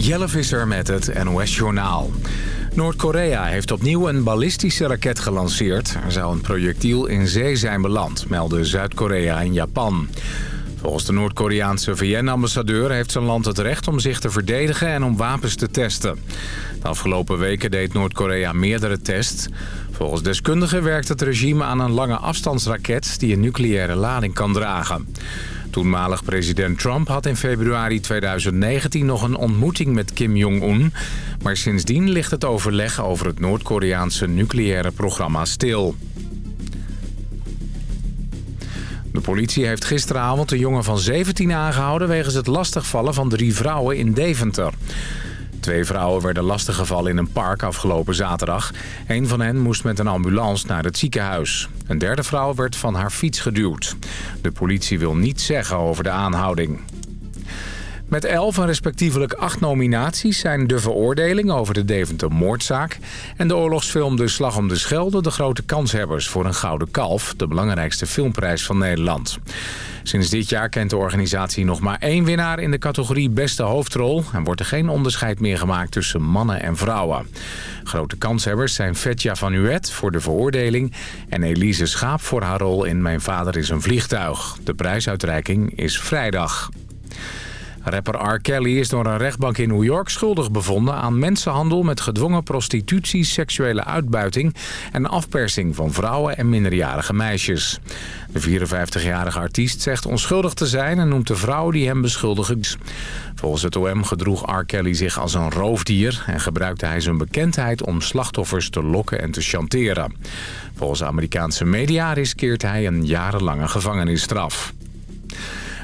Jelle Visser met het NOS-journaal. Noord-Korea heeft opnieuw een ballistische raket gelanceerd. Er zou een projectiel in zee zijn beland, melden Zuid-Korea en Japan. Volgens de Noord-Koreaanse VN-ambassadeur heeft zijn land het recht om zich te verdedigen en om wapens te testen. De afgelopen weken deed Noord-Korea meerdere tests. Volgens deskundigen werkt het regime aan een lange afstandsraket die een nucleaire lading kan dragen. Toenmalig president Trump had in februari 2019 nog een ontmoeting met Kim Jong-un. Maar sindsdien ligt het overleg over het Noord-Koreaanse nucleaire programma stil. De politie heeft gisteravond een jongen van 17 aangehouden... wegens het lastigvallen van drie vrouwen in Deventer. Twee vrouwen werden lastiggevallen in een park afgelopen zaterdag. Een van hen moest met een ambulance naar het ziekenhuis. Een derde vrouw werd van haar fiets geduwd. De politie wil niets zeggen over de aanhouding. Met elf en respectievelijk acht nominaties zijn de veroordeling over de Deventer moordzaak... en de oorlogsfilm De Slag om de Schelde de grote kanshebbers voor een Gouden Kalf... de belangrijkste filmprijs van Nederland. Sinds dit jaar kent de organisatie nog maar één winnaar in de categorie Beste Hoofdrol... en wordt er geen onderscheid meer gemaakt tussen mannen en vrouwen. Grote kanshebbers zijn Vetja van Uet voor de veroordeling... en Elise Schaap voor haar rol in Mijn Vader is een Vliegtuig. De prijsuitreiking is vrijdag. Rapper R. Kelly is door een rechtbank in New York schuldig bevonden aan mensenhandel met gedwongen prostitutie, seksuele uitbuiting en afpersing van vrouwen en minderjarige meisjes. De 54-jarige artiest zegt onschuldig te zijn en noemt de vrouw die hem beschuldigen. Volgens het OM gedroeg R. Kelly zich als een roofdier en gebruikte hij zijn bekendheid om slachtoffers te lokken en te chanteren. Volgens Amerikaanse media riskeert hij een jarenlange gevangenisstraf.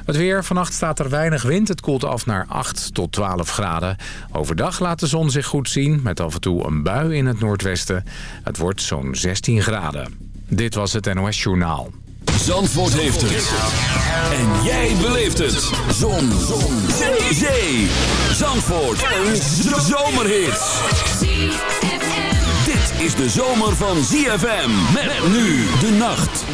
Het weer. Vannacht staat er weinig wind. Het koelt af naar 8 tot 12 graden. Overdag laat de zon zich goed zien. Met af en toe een bui in het noordwesten. Het wordt zo'n 16 graden. Dit was het NOS Journaal. Zandvoort heeft het. En jij beleeft het. Zon. zon. Zee. Zee. Zandvoort. Een zomerhit. Dit is de zomer van ZFM. Met nu de nacht.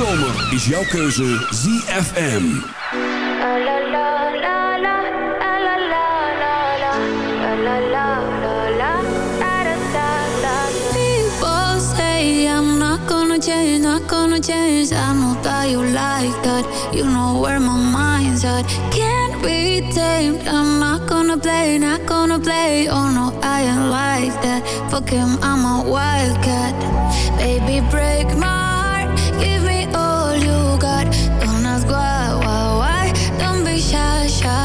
zomer is jouw keuze ZFM. People say I'm not gonna change, not gonna change. I know that you like that. You know where my mind's at. Can't be tamed. I'm not gonna play, not gonna play. Oh no, I ain't like that. Fuck him, I'm a wildcat. Baby, break my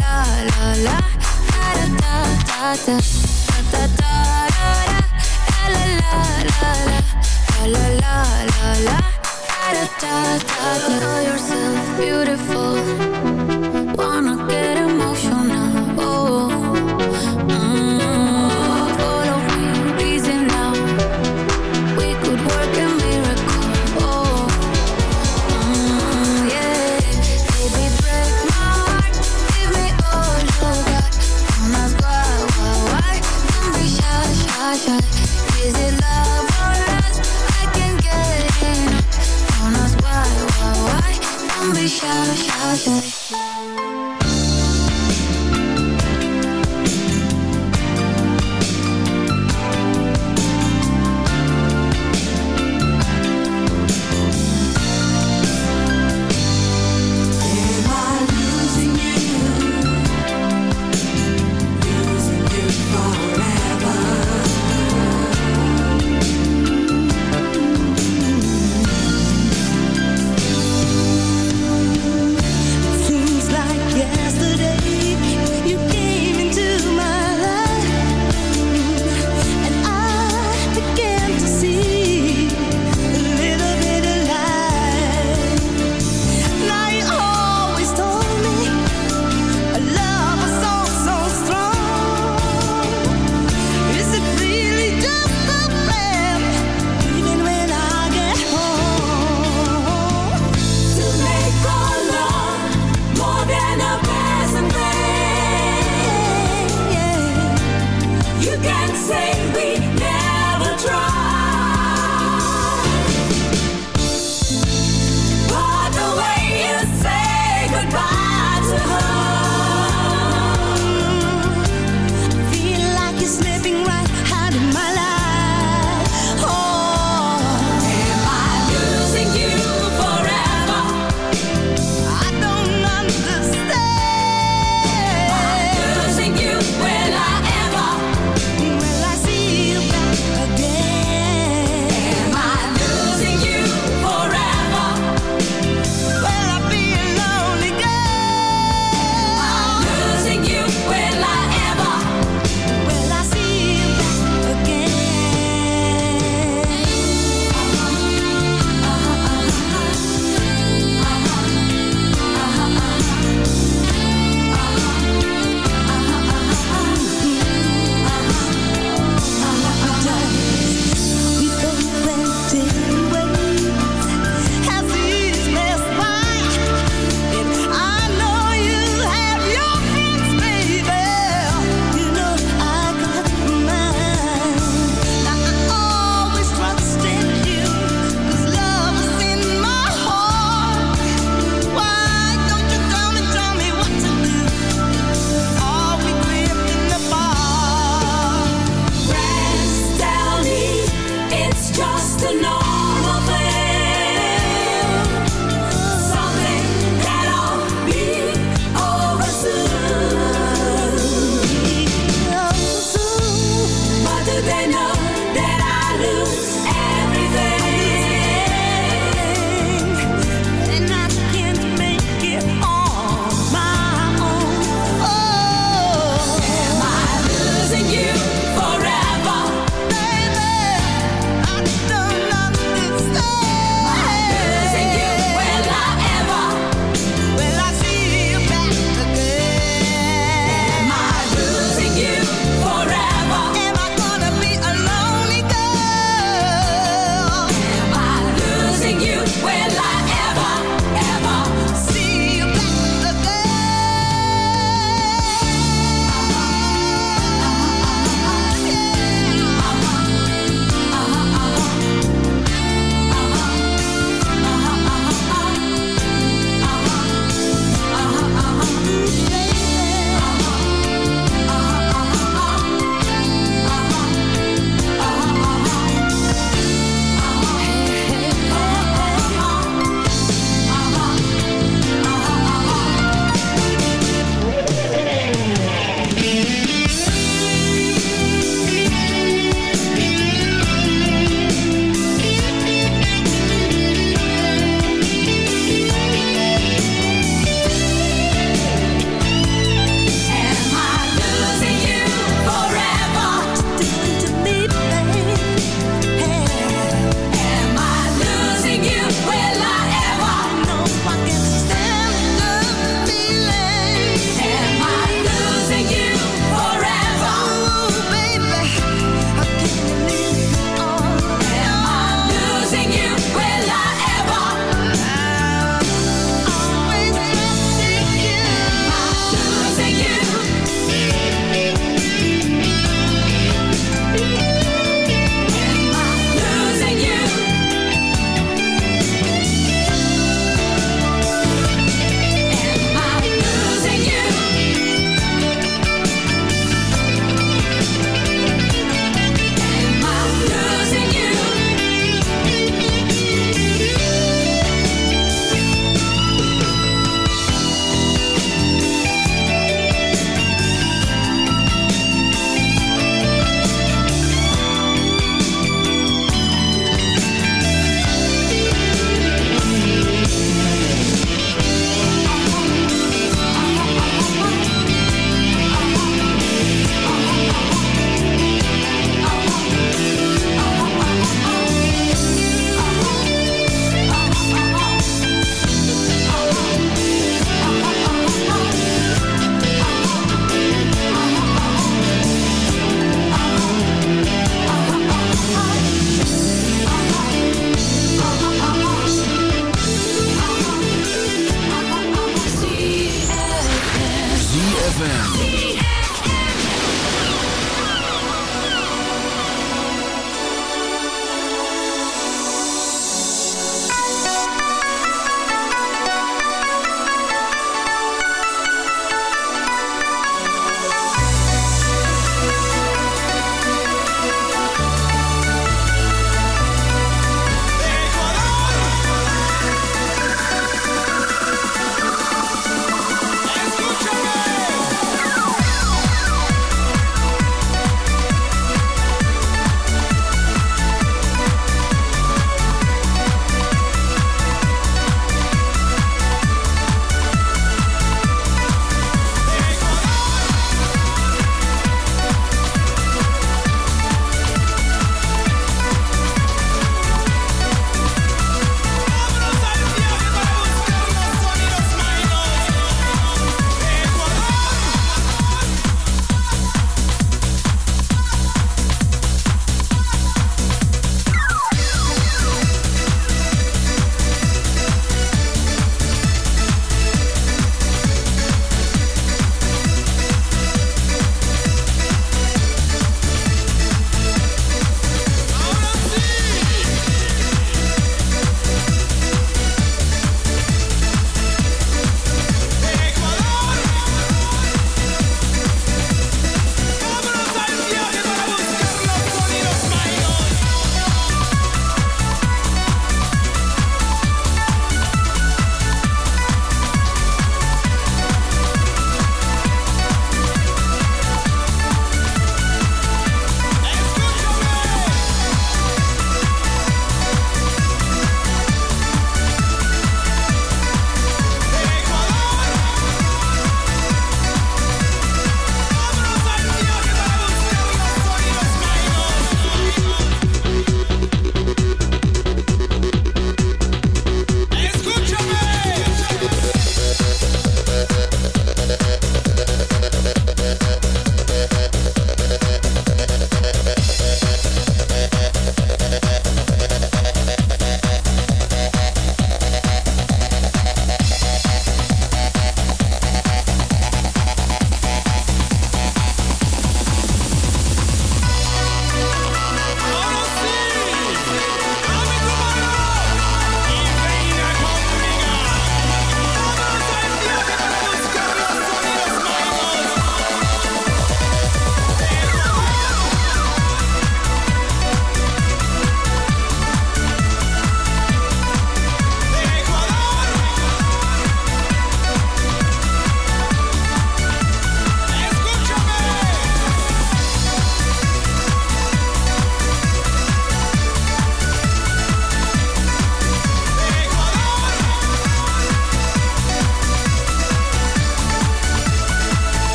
la la la da da da da da da da la la la la la la la la la da da da da da da da da da da da da da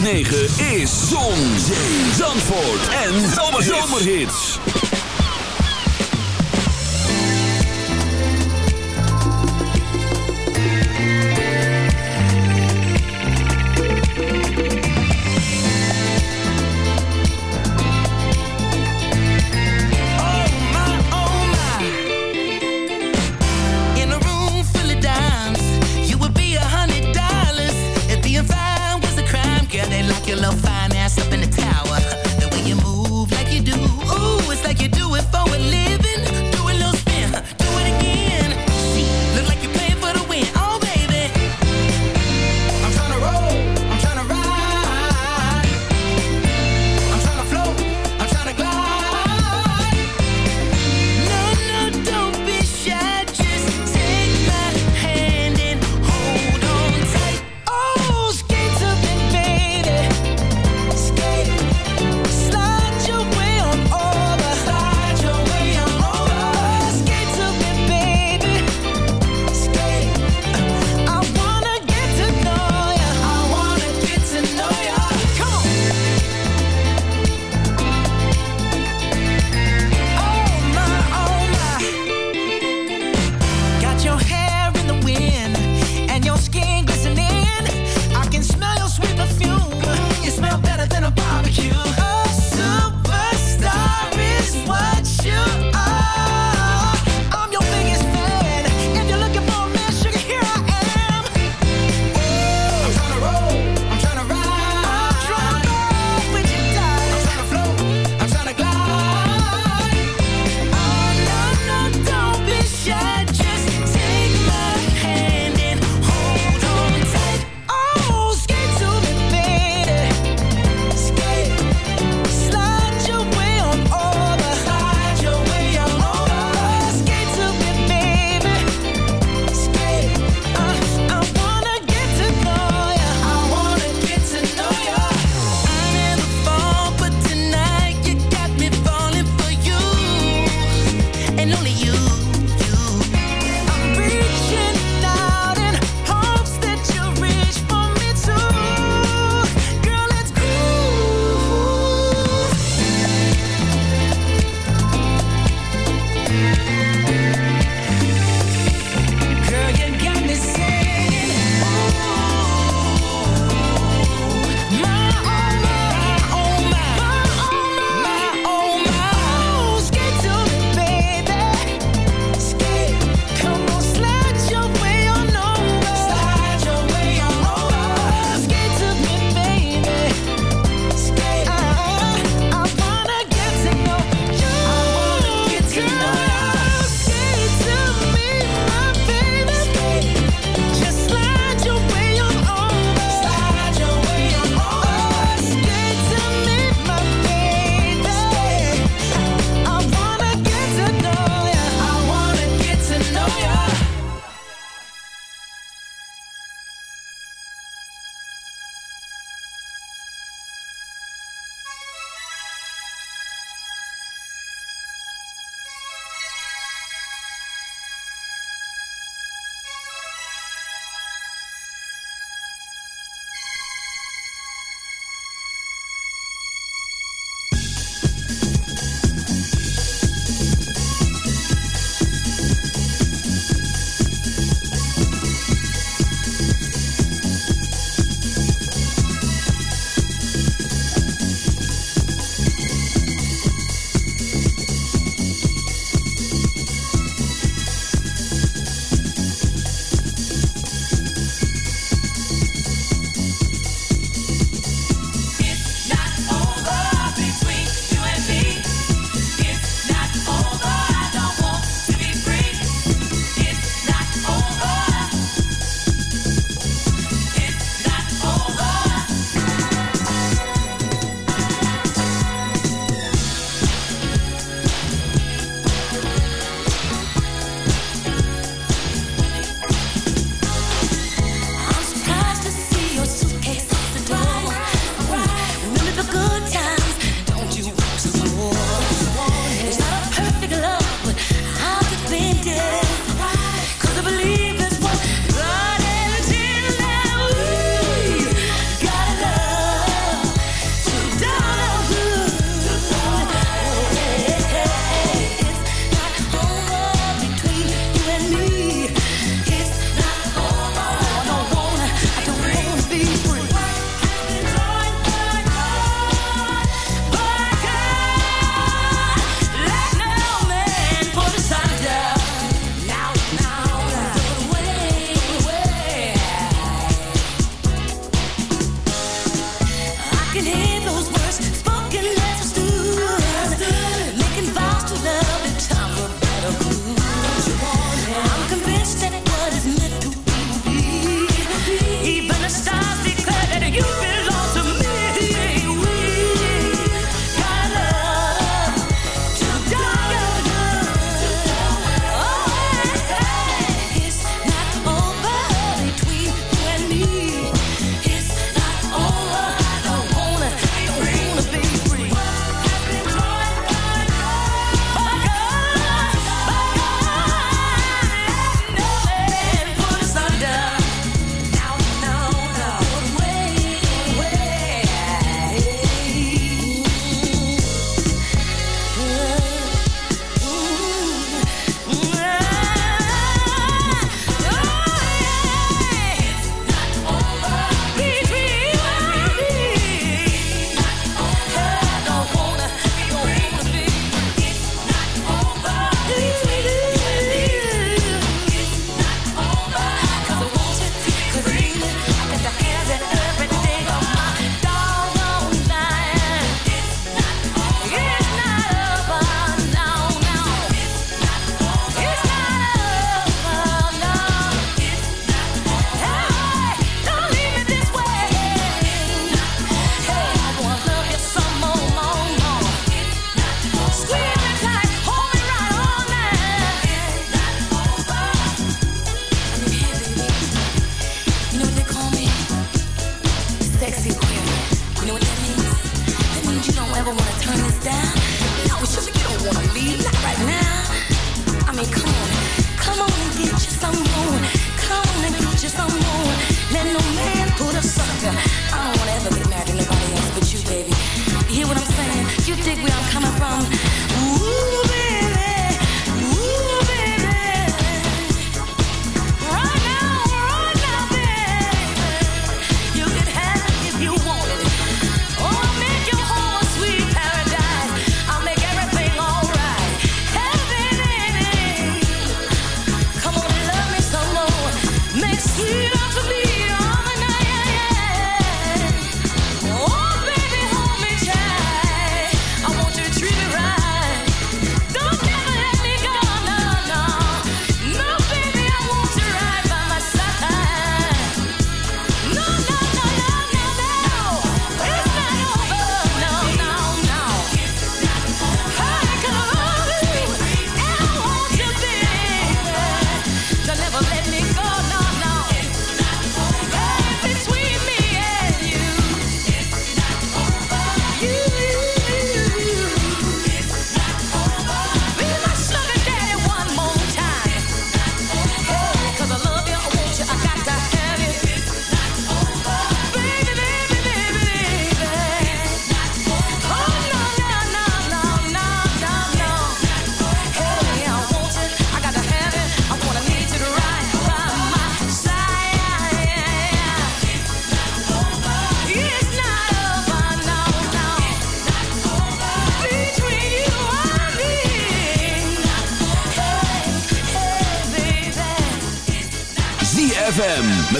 106.9 is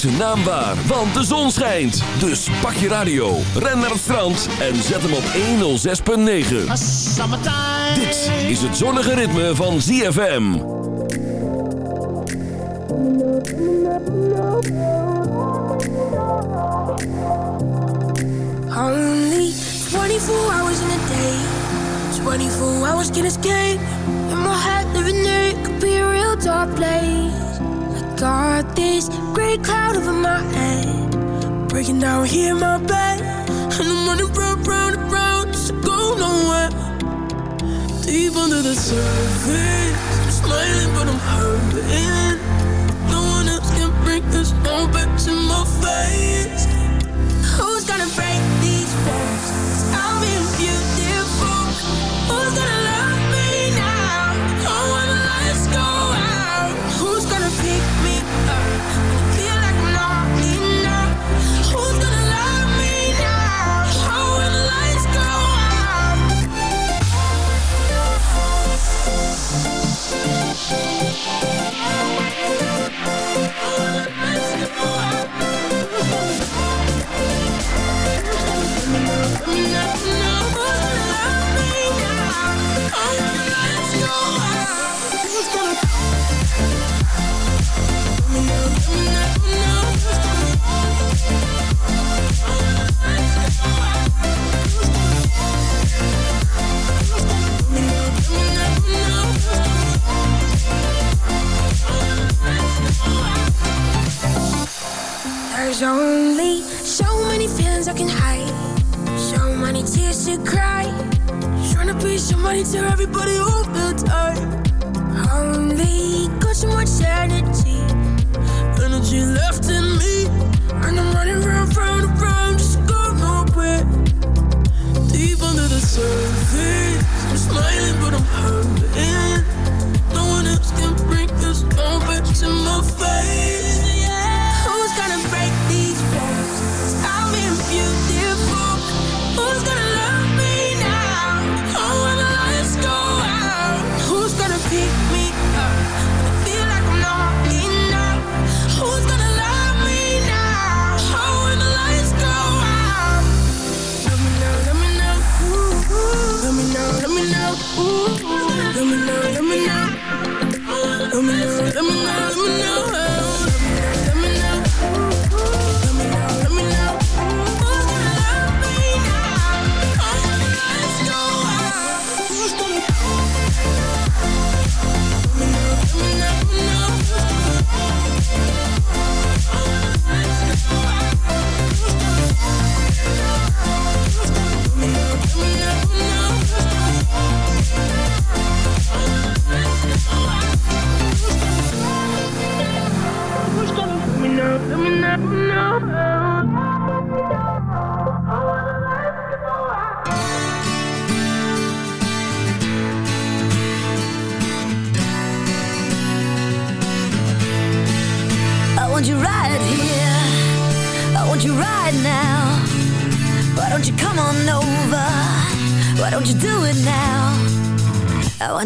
Zijn naam waar, want de zon schijnt. Dus pak je radio, ren naar het strand en zet hem op 106.9. Dit is het zonnige ritme van ZFM. Only 24 hours in a day 24 hours can escape this great cloud over my head. Breaking down here in my bed. And I'm running round, round and round Just to go nowhere. Deep under the surface I'm smiling but I'm hurting. No one else can bring this all back to my face. Who's gonna break these walls? I'm in beautiful There's only so many feelings I can hide, many tears to cry. Trying to be somebody to everybody all the time. Only got so much energy, energy left in me, and I'm running round, round, round, just go nowhere. Deep under the surface,